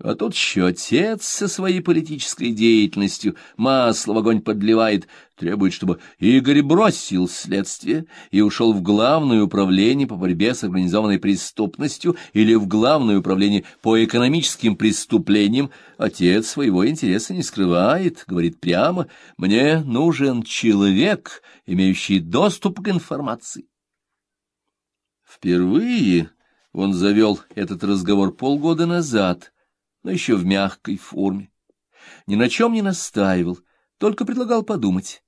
А тут еще отец со своей политической деятельностью масло в огонь подливает, требует, чтобы Игорь бросил следствие и ушел в Главное управление по борьбе с организованной преступностью или в Главное управление по экономическим преступлениям. Отец своего интереса не скрывает, говорит прямо, «Мне нужен человек, имеющий доступ к информации». Впервые он завел этот разговор полгода назад — но еще в мягкой форме. Ни на чем не настаивал, только предлагал подумать.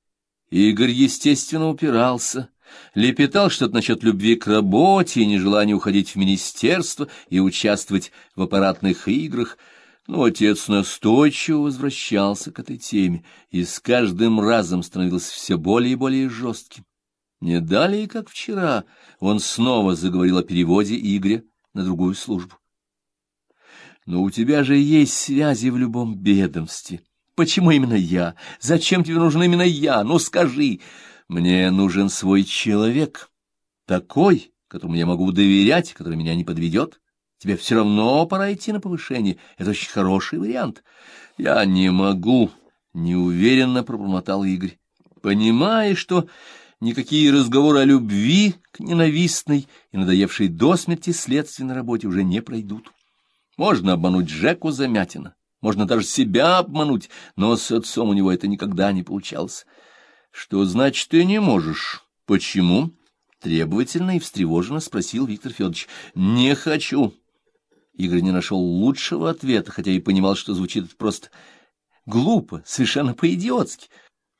Игорь, естественно, упирался, лепетал что-то насчет любви к работе и нежелания уходить в министерство и участвовать в аппаратных играх, но отец настойчиво возвращался к этой теме и с каждым разом становился все более и более жестким. Не далее, как вчера, он снова заговорил о переводе Игоря на другую службу. Но у тебя же есть связи в любом ведомстве. Почему именно я? Зачем тебе нужен именно я? Ну, скажи. Мне нужен свой человек. Такой, которому я могу доверять, который меня не подведет. Тебе все равно пора идти на повышение. Это очень хороший вариант. Я не могу, — неуверенно пробормотал Игорь. Понимая, что никакие разговоры о любви к ненавистной и надоевшей до смерти следственной работе уже не пройдут. Можно обмануть Жеку Замятина, можно даже себя обмануть, но с отцом у него это никогда не получалось. Что значит, ты не можешь? Почему? Требовательно и встревоженно спросил Виктор Федорович. Не хочу. Игорь не нашел лучшего ответа, хотя и понимал, что звучит это просто глупо, совершенно по-идиотски.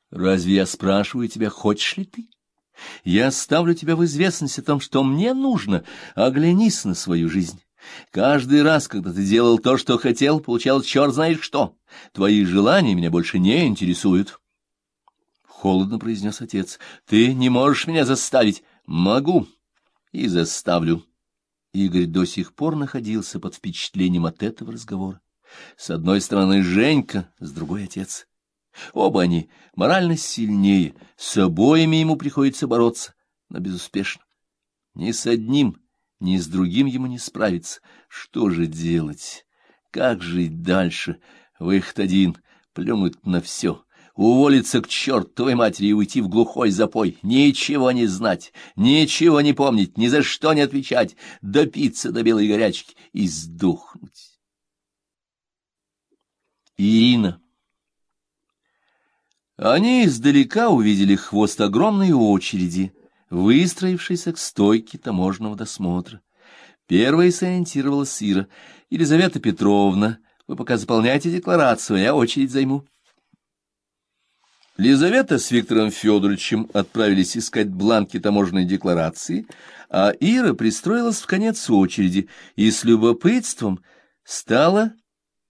Разве я спрашиваю тебя, хочешь ли ты? Я ставлю тебя в известность о том, что мне нужно. Оглянись на свою жизнь. Каждый раз, когда ты делал то, что хотел, получал черт знает что. Твои желания меня больше не интересуют. Холодно произнес отец. Ты не можешь меня заставить. Могу. И заставлю. Игорь до сих пор находился под впечатлением от этого разговора. С одной стороны Женька, с другой отец. Оба они морально сильнее, с обоими ему приходится бороться, но безуспешно. Ни с одним ни с другим ему не справиться. Что же делать? Как жить дальше? Выход один — плюнуть на все. Уволиться к чертовой матери и уйти в глухой запой. Ничего не знать, ничего не помнить, ни за что не отвечать. Допиться до белой горячки и сдохнуть. Ирина Они издалека увидели хвост огромной очереди — выстроившийся к стойке таможенного досмотра. Первой сориентировалась Сира. «Елизавета Петровна, вы пока заполняйте декларацию, а я очередь займу». Лизавета с Виктором Федоровичем отправились искать бланки таможенной декларации, а Ира пристроилась в конец очереди и с любопытством стала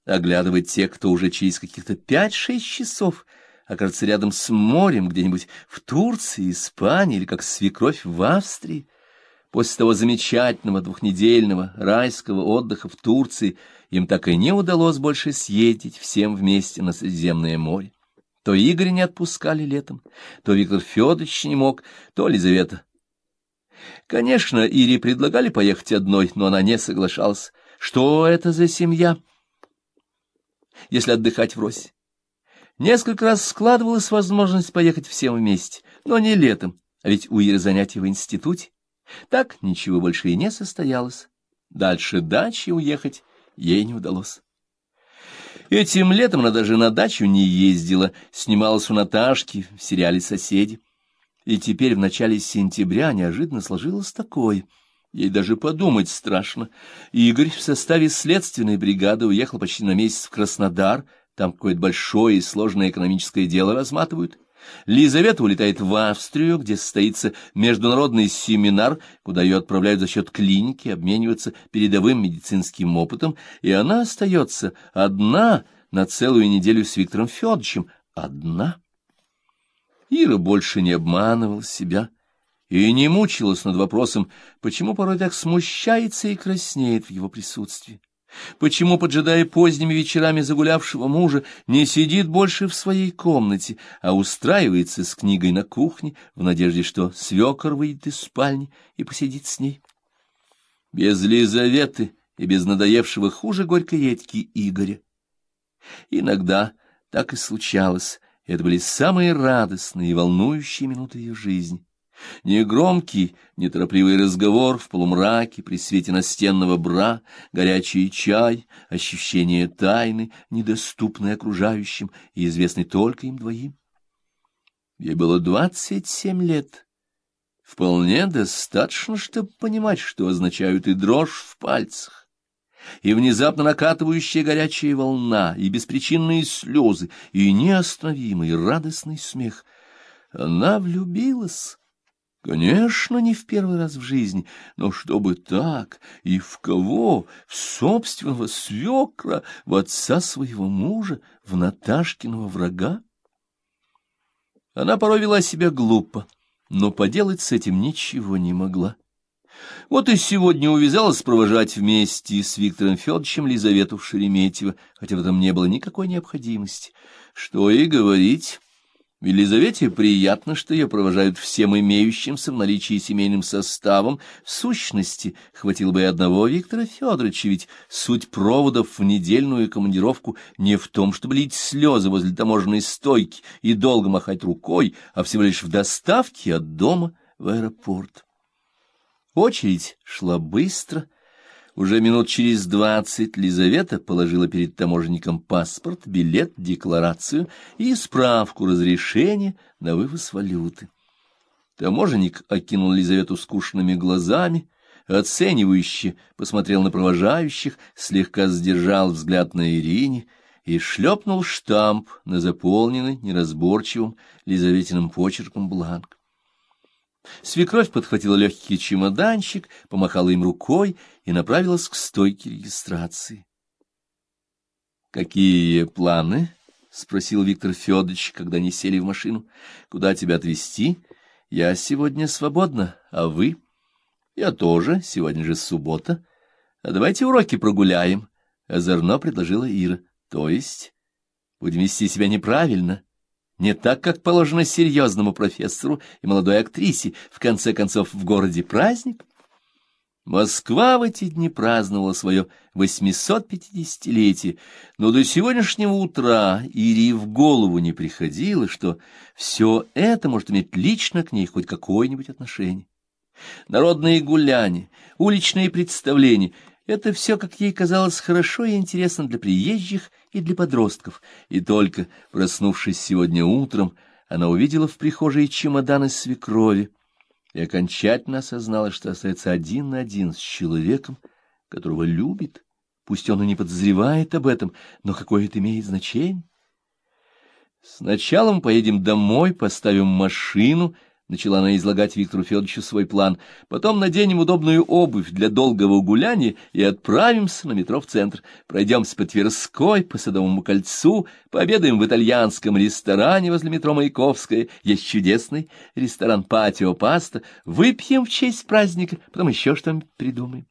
оглядывать тех, кто уже через каких-то пять-шесть часов — окажется рядом с морем где-нибудь в Турции, Испании или как свекровь в Австрии. После того замечательного двухнедельного райского отдыха в Турции им так и не удалось больше съездить всем вместе на Средиземное море. То Игорь не отпускали летом, то Виктор Федорович не мог, то Лизавета. Конечно, Ире предлагали поехать одной, но она не соглашалась. Что это за семья, если отдыхать врозь? Несколько раз складывалась возможность поехать всем вместе, но не летом, а ведь у Иры занятия в институте. Так ничего больше и не состоялось. Дальше дачи уехать ей не удалось. Этим летом она даже на дачу не ездила, снималась у Наташки в сериале «Соседи». И теперь в начале сентября неожиданно сложилось такое. Ей даже подумать страшно. Игорь в составе следственной бригады уехал почти на месяц в Краснодар — там какое-то большое и сложное экономическое дело разматывают. Лизавета улетает в Австрию, где состоится международный семинар, куда ее отправляют за счет клиники, обмениваться передовым медицинским опытом, и она остается одна на целую неделю с Виктором Федоровичем. Одна. Ира больше не обманывала себя и не мучилась над вопросом, почему порой так смущается и краснеет в его присутствии. Почему, поджидая поздними вечерами загулявшего мужа, не сидит больше в своей комнате, а устраивается с книгой на кухне в надежде, что свекор выйдет из спальни и посидит с ней? Без Лизаветы и без надоевшего хуже горькой редьки Игоря. Иногда так и случалось, это были самые радостные и волнующие минуты ее жизни. Негромкий, неторопливый разговор в полумраке при свете настенного бра, горячий чай, ощущение тайны, недоступной окружающим и известной только им двоим. Ей было двадцать семь лет. Вполне достаточно, чтобы понимать, что означают и дрожь в пальцах, и внезапно накатывающая горячая волна, и беспричинные слезы, и неостановимый радостный смех. Она влюбилась. Конечно, не в первый раз в жизни, но чтобы так, и в кого? В собственного свекра, в отца своего мужа, в Наташкиного врага? Она порой вела себя глупо, но поделать с этим ничего не могла. Вот и сегодня увязалась провожать вместе с Виктором Федоровичем Лизавету в Шереметьево, хотя в этом не было никакой необходимости. Что и говорить... Елизавете приятно, что ее провожают всем имеющимся в наличии семейным составом. В сущности, хватило бы и одного Виктора Федоровича, ведь суть проводов в недельную командировку не в том, чтобы лить слезы возле таможенной стойки и долго махать рукой, а всего лишь в доставке от дома в аэропорт. Очередь шла быстро, — уже минут через двадцать Лизавета положила перед таможенником паспорт, билет, декларацию и справку разрешения на вывоз валюты. Таможенник окинул Лизавету скучными глазами, оценивающе посмотрел на провожающих, слегка сдержал взгляд на Ирине и шлепнул штамп на заполненный неразборчивым Лизаветиным почерком бланк. Свекровь подхватила легкий чемоданчик, помахала им рукой и направилась к стойке регистрации. — Какие планы? — спросил Виктор Федорович, когда они сели в машину. — Куда тебя отвезти? Я сегодня свободна, а вы? — Я тоже, сегодня же суббота. А давайте уроки прогуляем, — озорно предложила Ира. — То есть будем вести себя неправильно. — не так, как положено серьезному профессору и молодой актрисе, в конце концов, в городе праздник. Москва в эти дни праздновала свое 850-летие, но до сегодняшнего утра Ире в голову не приходило, что все это может иметь лично к ней хоть какое-нибудь отношение. Народные гуляния, уличные представления — это все, как ей казалось, хорошо и интересно для приезжих и для подростков, и только, проснувшись сегодня утром, она увидела в прихожей чемоданы свекрови и окончательно осознала, что остается один на один с человеком, которого любит, пусть он и не подозревает об этом, но какое это имеет значение. Сначала мы поедем домой, поставим машину, Начала она излагать Виктору Федоровичу свой план. Потом наденем удобную обувь для долгого гуляния и отправимся на метро в центр. Пройдемся по Тверской, по Садовому кольцу, пообедаем в итальянском ресторане возле метро Маяковская. Есть чудесный ресторан «Патио Паста». Выпьем в честь праздника, потом еще что-нибудь придумаем.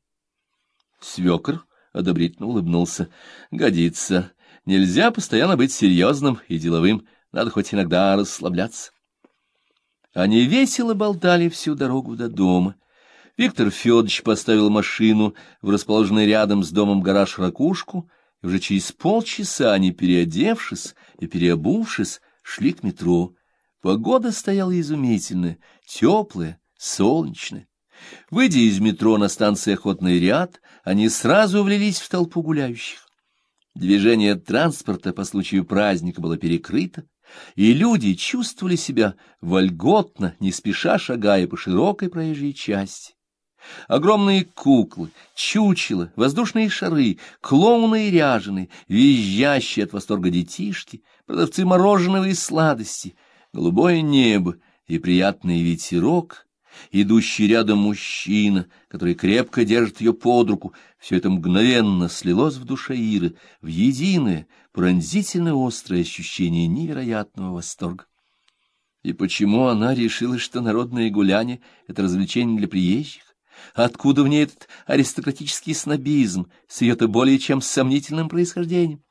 Свекр одобрительно улыбнулся. Годится. Нельзя постоянно быть серьезным и деловым. Надо хоть иногда расслабляться. Они весело болтали всю дорогу до дома. Виктор Федорович поставил машину в расположенный рядом с домом гараж ракушку, и уже через полчаса они, переодевшись и переобувшись, шли к метро. Погода стояла изумительная, теплая, солнечная. Выйдя из метро на станции «Охотный ряд», они сразу влились в толпу гуляющих. Движение транспорта по случаю праздника было перекрыто, и люди чувствовали себя вольготно, не спеша шагая по широкой проезжей части. Огромные куклы, чучела, воздушные шары, клоуны и ряженые, визжащие от восторга детишки, продавцы мороженого и сладости, голубое небо и приятный ветерок, идущий рядом мужчина, который крепко держит ее под руку, все это мгновенно слилось в душе Иры в единое, пронзительно острое ощущение невероятного восторга. И почему она решила, что народное гуляние — это развлечение для приезжих? Откуда в ней этот аристократический снобизм с ее-то более чем сомнительным происхождением?